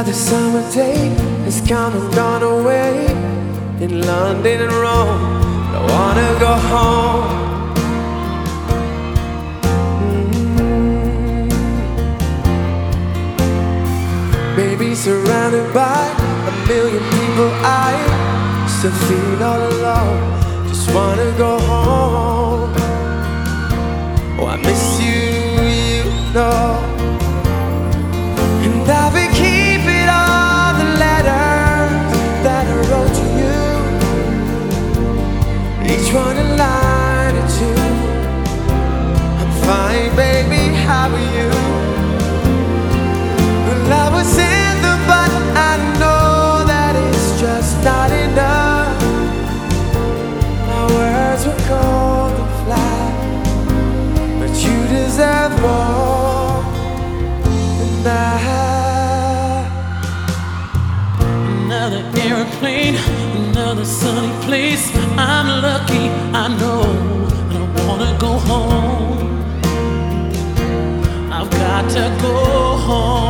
Another summer day has come and gone away in London and Rome. I wanna go home. Mm. Maybe surrounded by a million people, I still feel all alone. Just wanna go home. Airplane, another sunny place. I'm lucky, I know, but I wanna go home. I've got to go home.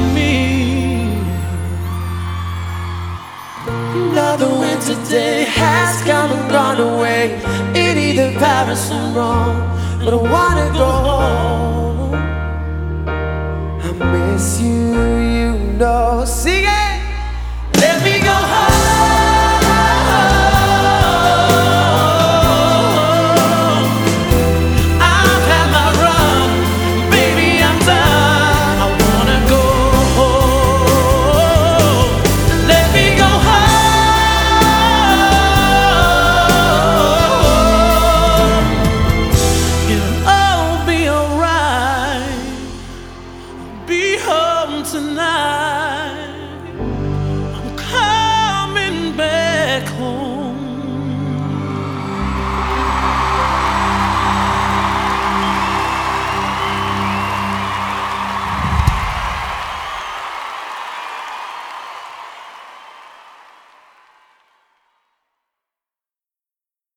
Another winter day has come and gone away in either Paris or Rome. But I wanna go home. I miss you, you know. Sing